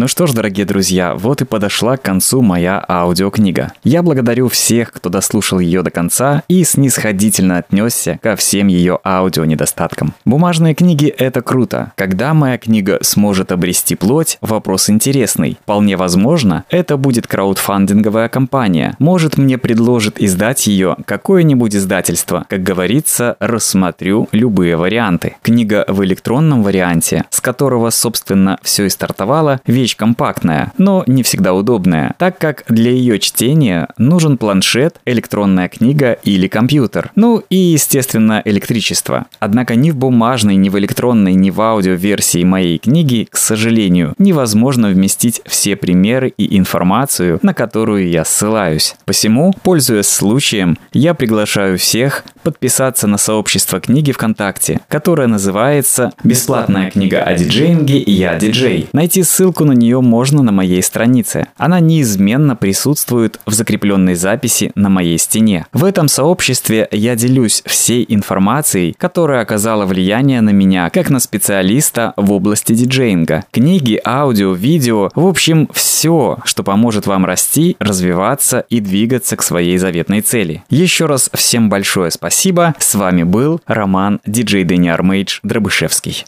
Ну что ж, дорогие друзья, вот и подошла к концу моя аудиокнига. Я благодарю всех, кто дослушал ее до конца и снисходительно отнесся ко всем ее аудио недостаткам. Бумажные книги – это круто. Когда моя книга сможет обрести плоть – вопрос интересный. Вполне возможно, это будет краудфандинговая компания. Может, мне предложит издать ее какое-нибудь издательство. Как говорится, рассмотрю любые варианты. Книга в электронном варианте, с которого, собственно, все и стартовало, вещь компактная, но не всегда удобная, так как для ее чтения нужен планшет, электронная книга или компьютер. Ну и, естественно, электричество. Однако ни в бумажной, ни в электронной, ни в аудиоверсии моей книги, к сожалению, невозможно вместить все примеры и информацию, на которую я ссылаюсь. Посему, пользуясь случаем, я приглашаю всех подписаться на сообщество книги ВКонтакте, которое называется «Бесплатная книга о диджеинге и я диджей». Найти ссылку на нее можно на моей странице. Она неизменно присутствует в закрепленной записи на моей стене. В этом сообществе я делюсь всей информацией, которая оказала влияние на меня как на специалиста в области диджеинга. Книги, аудио, видео, в общем, все, что поможет вам расти, развиваться и двигаться к своей заветной цели. Еще раз всем большое спасибо. С вами был Роман, диджей Дэнни Армейдж Дробышевский.